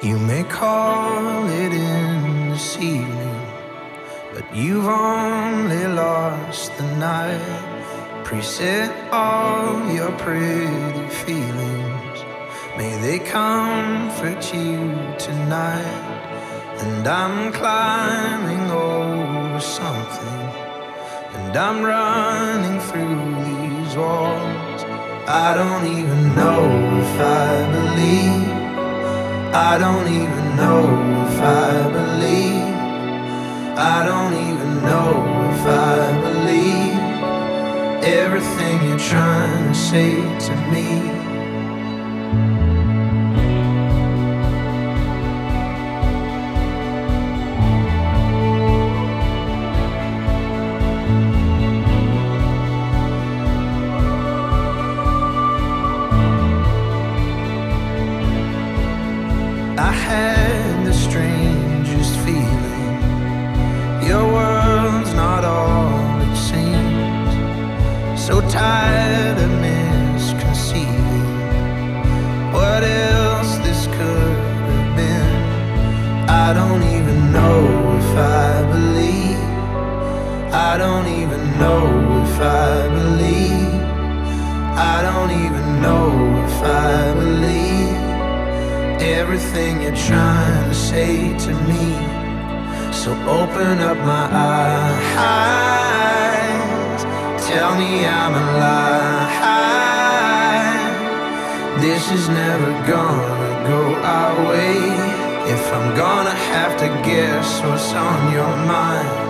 You may call it in this evening, but you've only lost the night. Preset all your pretty feelings. May they comfort you tonight. And I'm climbing over something, and I'm running through these walls. I don't even know if I. I don't even know if I believe. I don't even know if I believe everything you're trying to say to me. Tired of misconceiving what else this could have been. I don't even know if I believe. I don't even know if I believe. I don't even know if I believe everything you're trying to say to me. So open up my eyes, tell me I'm alive. This is never gonna go our way. If I'm gonna have to guess what's on your mind,